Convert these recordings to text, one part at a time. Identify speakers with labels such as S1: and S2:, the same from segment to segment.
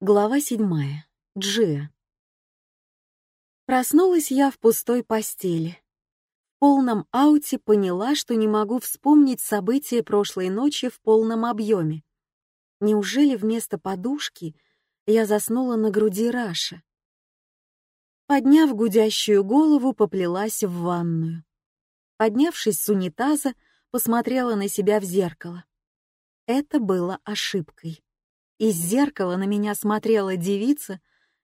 S1: Глава седьмая. Джия. Проснулась я в пустой постели. В полном ауте поняла, что не могу вспомнить события прошлой ночи в полном объеме. Неужели вместо подушки я заснула на груди Раша? Подняв гудящую голову, поплелась в ванную. Поднявшись с унитаза, посмотрела на себя в зеркало. Это было ошибкой. Из зеркала на меня смотрела девица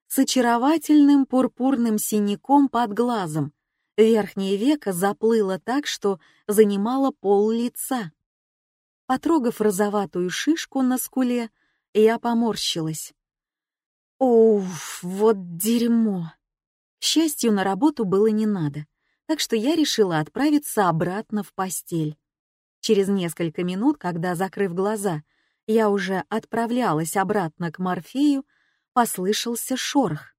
S1: с очаровательным пурпурным синяком под глазом. Верхнее веко заплыло так, что занимало пол лица. Потрогав розоватую шишку на скуле, я поморщилась. Уф, вот дерьмо. К счастью, на работу было не надо, так что я решила отправиться обратно в постель. Через несколько минут, когда, закрыв глаза, я уже отправлялась обратно к Морфею, послышался шорох.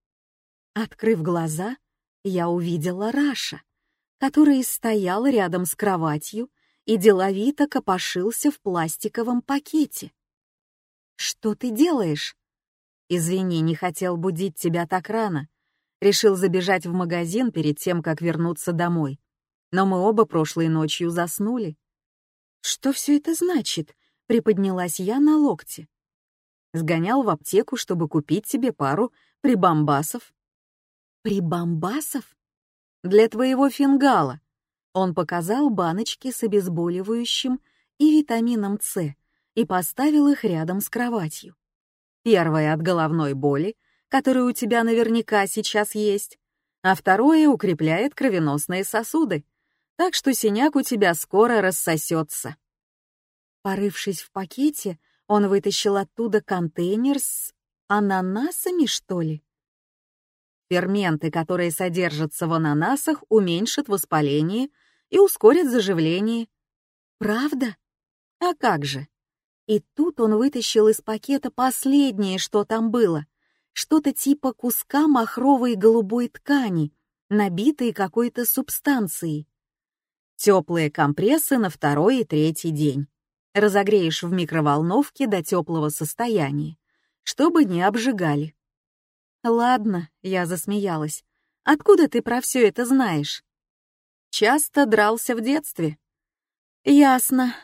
S1: Открыв глаза, я увидела Раша, который стоял рядом с кроватью и деловито копошился в пластиковом пакете. «Что ты делаешь?» «Извини, не хотел будить тебя так рано. Решил забежать в магазин перед тем, как вернуться домой. Но мы оба прошлой ночью заснули». «Что все это значит?» Приподнялась я на локте. Сгонял в аптеку, чтобы купить себе пару прибамбасов. Прибамбасов? Для твоего фингала. Он показал баночки с обезболивающим и витамином С и поставил их рядом с кроватью. Первое от головной боли, которая у тебя наверняка сейчас есть, а второе укрепляет кровеносные сосуды, так что синяк у тебя скоро рассосется. Порывшись в пакете, он вытащил оттуда контейнер с ананасами, что ли? Ферменты, которые содержатся в ананасах, уменьшат воспаление и ускорят заживление. Правда? А как же? И тут он вытащил из пакета последнее, что там было. Что-то типа куска махровой голубой ткани, набитой какой-то субстанцией. Теплые компрессы на второй и третий день разогреешь в микроволновке до теплого состояния, чтобы не обжигали. Ладно, я засмеялась. Откуда ты про все это знаешь? Часто дрался в детстве. Ясно.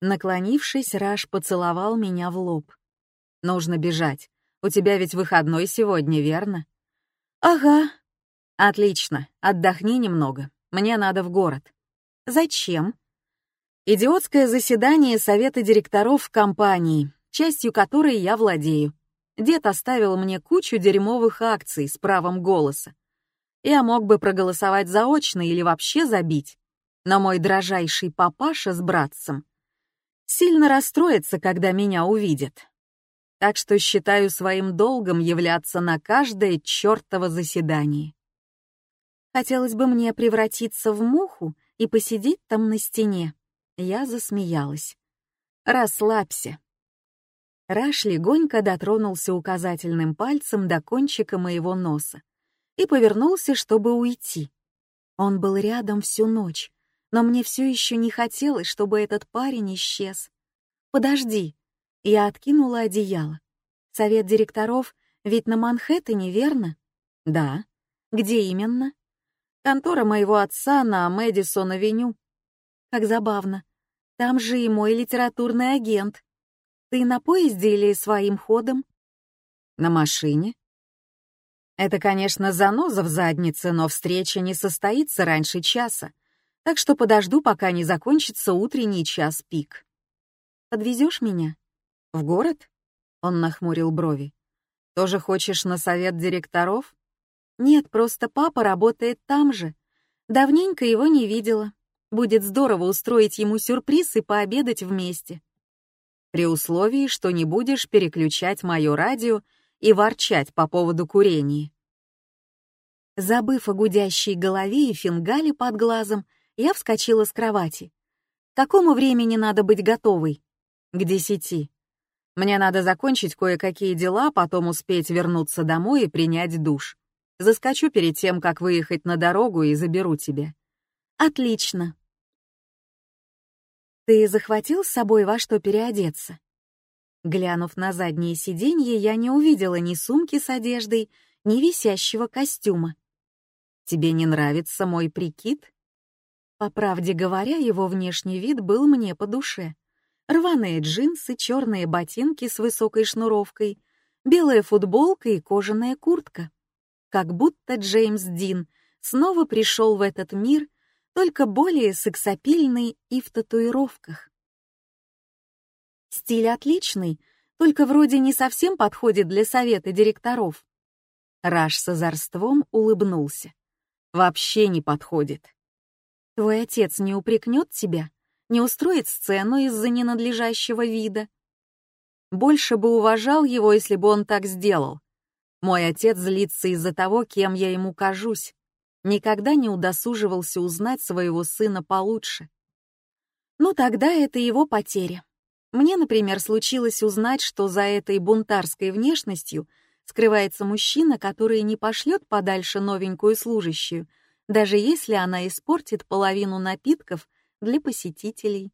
S1: Наклонившись, Раш поцеловал меня в лоб. Нужно бежать. У тебя ведь выходной сегодня, верно? Ага. Отлично. Отдохни немного. Мне надо в город. Зачем? Идиотское заседание совета директоров компании, частью которой я владею. Дед оставил мне кучу дерьмовых акций с правом голоса. Я мог бы проголосовать заочно или вообще забить, но мой дрожайший папаша с братцем сильно расстроится, когда меня увидят. Так что считаю своим долгом являться на каждое чертово заседание. Хотелось бы мне превратиться в муху и посидеть там на стене, я засмеялась. «Расслабься». Раш легонько дотронулся указательным пальцем до кончика моего носа и повернулся, чтобы уйти. Он был рядом всю ночь, но мне все еще не хотелось, чтобы этот парень исчез. «Подожди». Я откинула одеяло. «Совет директоров ведь на Манхэттене, верно?» «Да». «Где именно?» «Контора моего отца на Мэдисон-авеню». «Как забавно. Там же и мой литературный агент. Ты на поезде или своим ходом? На машине. Это, конечно, заноза в заднице, но встреча не состоится раньше часа, так что подожду, пока не закончится утренний час пик. Подвезешь меня? В город? Он нахмурил брови. Тоже хочешь на совет директоров? Нет, просто папа работает там же. Давненько его не видела. Будет здорово устроить ему сюрприз и пообедать вместе. При условии, что не будешь переключать мое радио и ворчать по поводу курения. Забыв о гудящей голове и фингале под глазом, я вскочила с кровати. К какому времени надо быть готовой? К десяти. Мне надо закончить кое-какие дела, потом успеть вернуться домой и принять душ. Заскочу перед тем, как выехать на дорогу и заберу тебя. Отлично. Ты захватил с собой во что переодеться? Глянув на заднее сиденье, я не увидела ни сумки с одеждой, ни висящего костюма. «Тебе не нравится мой прикид?» По правде говоря, его внешний вид был мне по душе. Рваные джинсы, черные ботинки с высокой шнуровкой, белая футболка и кожаная куртка. Как будто Джеймс Дин снова пришел в этот мир, только более сексапильный и в татуировках. Стиль отличный, только вроде не совсем подходит для совета директоров. Раш с озорством улыбнулся. Вообще не подходит. Твой отец не упрекнет тебя, не устроит сцену из-за ненадлежащего вида. Больше бы уважал его, если бы он так сделал. Мой отец злится из-за того, кем я ему кажусь. Никогда не удосуживался узнать своего сына получше. Ну тогда это его потеря. Мне, например, случилось узнать, что за этой бунтарской внешностью скрывается мужчина, который не пошлет подальше новенькую служащую, даже если она испортит половину напитков для посетителей.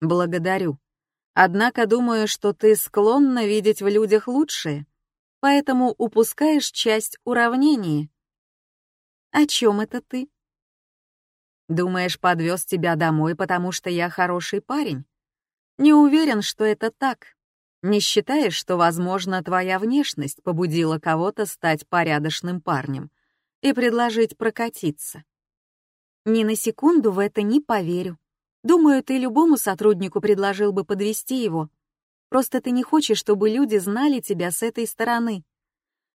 S1: Благодарю. Однако думаю, что ты склонна видеть в людях лучшее, поэтому упускаешь часть уравнения. О чем это ты? Думаешь, подвез тебя домой, потому что я хороший парень? Не уверен, что это так. Не считаешь, что, возможно, твоя внешность побудила кого-то стать порядочным парнем и предложить прокатиться? Ни на секунду в это не поверю. Думаю, ты любому сотруднику предложил бы подвести его. Просто ты не хочешь, чтобы люди знали тебя с этой стороны.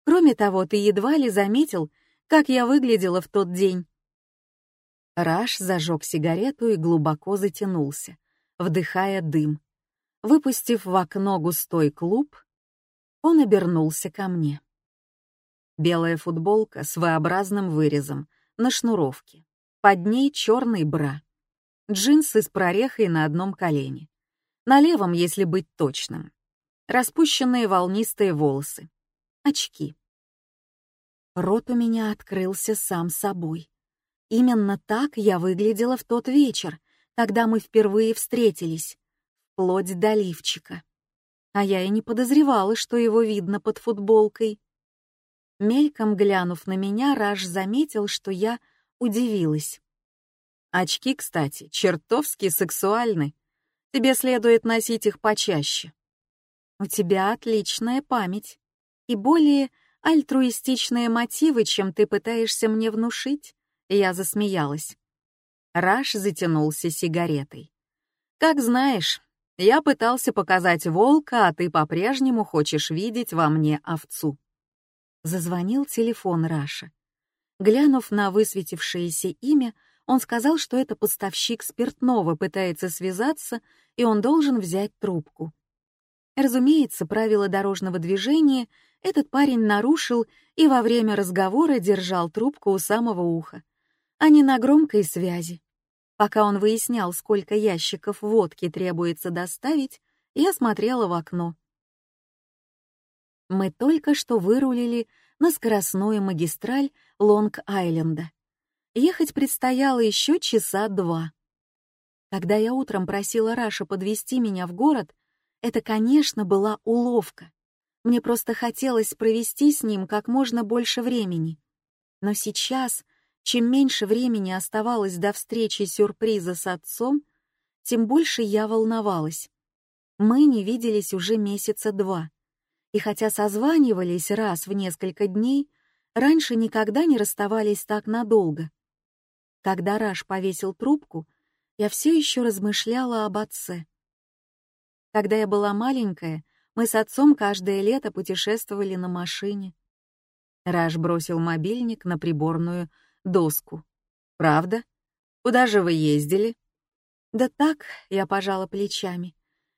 S1: Кроме того, ты едва ли заметил, как я выглядела в тот день. Раш зажег сигарету и глубоко затянулся вдыхая дым. Выпустив в окно густой клуб, он обернулся ко мне. Белая футболка с V-образным вырезом на шнуровке. Под ней черный бра. Джинсы с прорехой на одном колене. На левом, если быть точным. Распущенные волнистые волосы. Очки. Рот у меня открылся сам собой. Именно так я выглядела в тот вечер, когда мы впервые встретились, вплоть до лифчика. А я и не подозревала, что его видно под футболкой. Мельком глянув на меня, Раш заметил, что я удивилась. Очки, кстати, чертовски сексуальны. Тебе следует носить их почаще. У тебя отличная память и более альтруистичные мотивы, чем ты пытаешься мне внушить. Я засмеялась. Раш затянулся сигаретой. «Как знаешь, я пытался показать волка, а ты по-прежнему хочешь видеть во мне овцу». Зазвонил телефон Раша. Глянув на высветившееся имя, он сказал, что это поставщик спиртного пытается связаться, и он должен взять трубку. Разумеется, правила дорожного движения этот парень нарушил и во время разговора держал трубку у самого уха, а не на громкой связи. Пока он выяснял, сколько ящиков водки требуется доставить, я смотрела в окно. Мы только что вырулили на скоростную магистраль Лонг-Айленда. Ехать предстояло еще часа два. Когда я утром просила Раша подвести меня в город, это, конечно, была уловка. Мне просто хотелось провести с ним как можно больше времени. Но сейчас чем меньше времени оставалось до встречи сюрприза с отцом, тем больше я волновалась. Мы не виделись уже месяца два, и хотя созванивались раз в несколько дней, раньше никогда не расставались так надолго. Когда Раш повесил трубку, я все еще размышляла об отце. Когда я была маленькая, мы с отцом каждое лето путешествовали на машине. Раш бросил мобильник на приборную доску. Правда? Куда же вы ездили? Да так, я пожала плечами.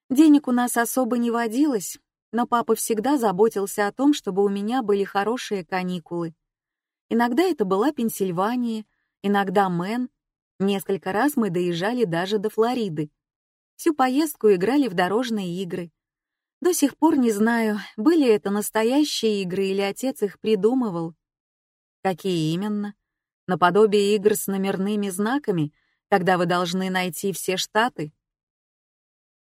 S1: Денег у нас особо не водилось, но папа всегда заботился о том, чтобы у меня были хорошие каникулы. Иногда это была Пенсильвания, иногда Мэн. Несколько раз мы доезжали даже до Флориды. Всю поездку играли в дорожные игры. До сих пор не знаю, были это настоящие игры или отец их придумывал. Какие именно? наподобие игр с номерными знаками, когда вы должны найти все штаты?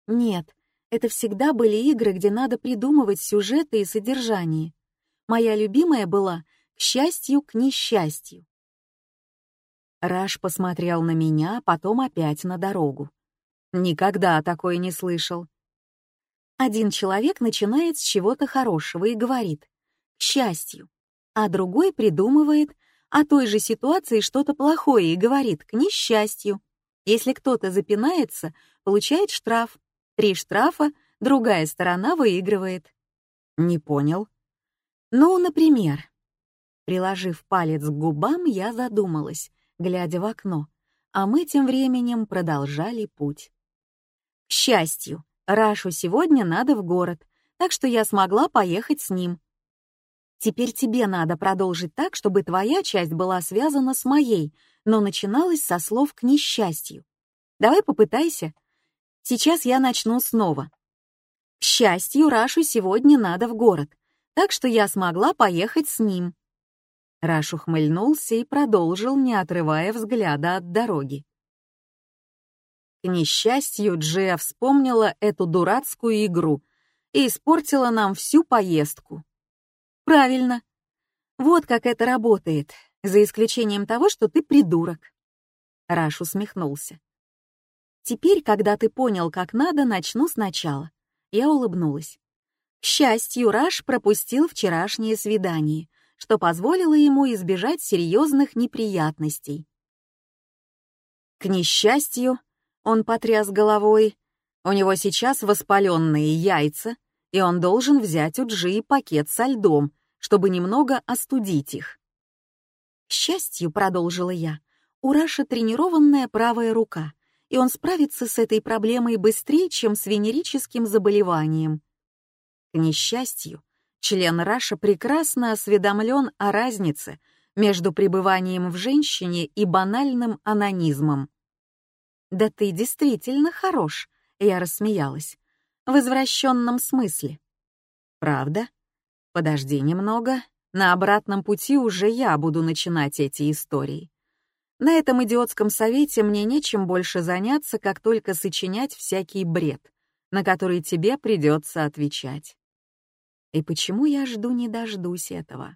S1: Нет, Это всегда были игры, где надо придумывать сюжеты и содержание. Моя любимая была «К счастью, к несчастью». Раш посмотрел на меня, потом опять на дорогу. Никогда такое не слышал. Один человек начинает с чего-то хорошего и говорит «к счастью», а другой придумывает о той же ситуации что-то плохое и говорит «к несчастью». Если кто-то запинается, получает штраф. Три штрафа, другая сторона выигрывает. Не понял. Ну, например. Приложив палец к губам, я задумалась, глядя в окно, а мы тем временем продолжали путь. К счастью, Рашу сегодня надо в город, так что я смогла поехать с ним. Теперь тебе надо продолжить так, чтобы твоя часть была связана с моей, но начиналась со слов «к несчастью». Давай попытайся. Сейчас я начну снова. К счастью, Рашу сегодня надо в город, так что я смогла поехать с ним. Раш ухмыльнулся и продолжил, не отрывая взгляда от дороги. К несчастью, Джия вспомнила эту дурацкую игру и испортила нам всю поездку. Правильно. Вот как это работает, за исключением того, что ты придурок. Раш усмехнулся. Теперь, когда ты понял, как надо, начну сначала. Я улыбнулась. К счастью, Раш пропустил вчерашнее свидание, что позволило ему избежать серьезных неприятностей. К несчастью, он потряс головой. У него сейчас воспаленные яйца, и он должен взять у Джи пакет со льдом, чтобы немного остудить их. К счастью, продолжила я, у Раша тренированная правая рука, и он справится с этой проблемой быстрее, чем с венерическим заболеванием. К несчастью, член Раша прекрасно осведомлен о разнице между пребыванием в женщине и банальным анонизмом. «Да ты действительно хорош», — я рассмеялась. «В извращенном смысле». «Правда? Подожди немного. На обратном пути уже я буду начинать эти истории. На этом идиотском совете мне нечем больше заняться, как только сочинять всякий бред, на который тебе придется отвечать. И почему я жду не дождусь этого?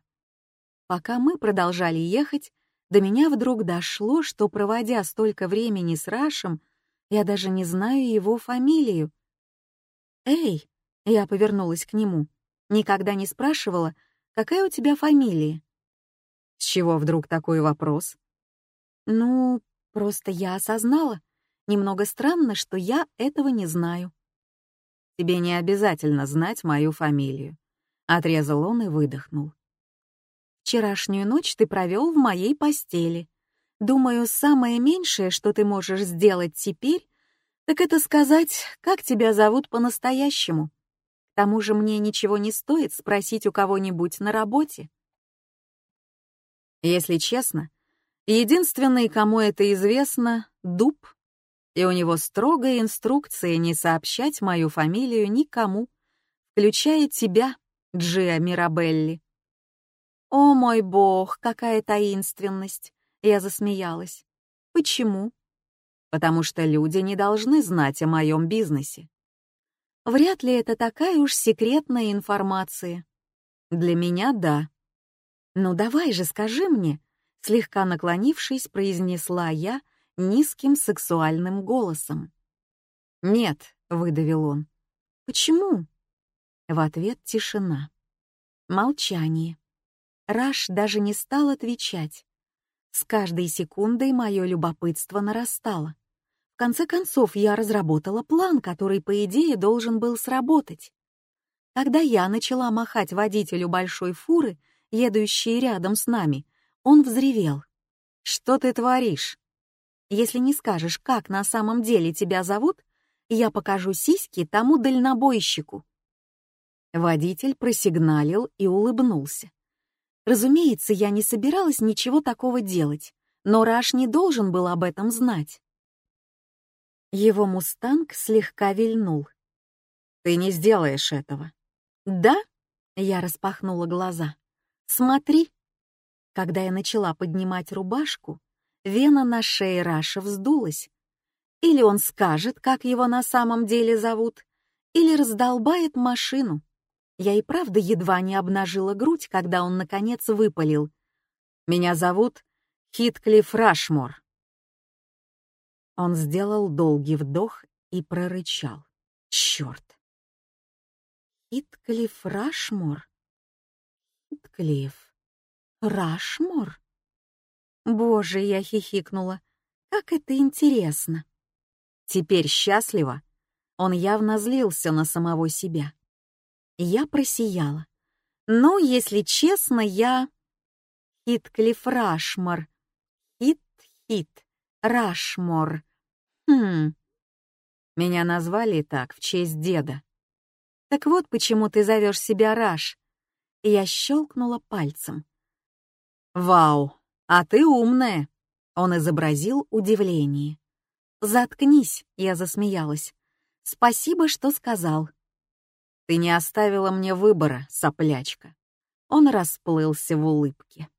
S1: Пока мы продолжали ехать, до меня вдруг дошло, что, проводя столько времени с Рашем, я даже не знаю его фамилию. «Эй!» — я повернулась к нему. Никогда не спрашивала, какая у тебя фамилия. С чего вдруг такой вопрос? Ну, просто я осознала. Немного странно, что я этого не знаю. Тебе не обязательно знать мою фамилию. Отрезал он и выдохнул. Вчерашнюю ночь ты провел в моей постели. Думаю, самое меньшее, что ты можешь сделать теперь, так это сказать, как тебя зовут по-настоящему. К тому же мне ничего не стоит спросить у кого-нибудь на работе. Если честно, единственный, кому это известно, — Дуб, и у него строгая инструкция не сообщать мою фамилию никому, включая тебя, Джиа Мирабелли. «О мой бог, какая таинственность!» Я засмеялась. «Почему?» «Потому что люди не должны знать о моем бизнесе». «Вряд ли это такая уж секретная информация». «Для меня — да». «Ну давай же скажи мне», — слегка наклонившись, произнесла я низким сексуальным голосом. «Нет», — выдавил он. «Почему?» В ответ тишина. Молчание. Раш даже не стал отвечать. С каждой секундой мое любопытство нарастало. В конце концов, я разработала план, который, по идее, должен был сработать. Когда я начала махать водителю большой фуры, едущей рядом с нами, он взревел. «Что ты творишь? Если не скажешь, как на самом деле тебя зовут, я покажу сиськи тому дальнобойщику». Водитель просигналил и улыбнулся. Разумеется, я не собиралась ничего такого делать, но Раш не должен был об этом знать. Его мустанг слегка вильнул. «Ты не сделаешь этого». «Да?» — я распахнула глаза. «Смотри». Когда я начала поднимать рубашку, вена на шее Раша вздулась. Или он скажет, как его на самом деле зовут, или раздолбает машину. Я и правда едва не обнажила грудь, когда он, наконец, выпалил. «Меня зовут Хитклифф Рашмор». Он сделал долгий вдох и прорычал. «Черт!» «Хитклифф Рашмор?» «Хитклифф Рашмор?» «Боже!» — я хихикнула. «Как это интересно!» «Теперь счастливо?» Он явно злился на самого себя. Я просияла. «Ну, если честно, я...» Хитклифф Рашмор. Хит-хит. Рашмор. Хм. Меня назвали так в честь деда. Так вот почему ты зовешь себя Раш. Я щелкнула пальцем. Вау, а ты умная. Он изобразил удивление. Заткнись, я засмеялась. Спасибо, что сказал. Ты не оставила мне выбора, соплячка. Он расплылся в улыбке.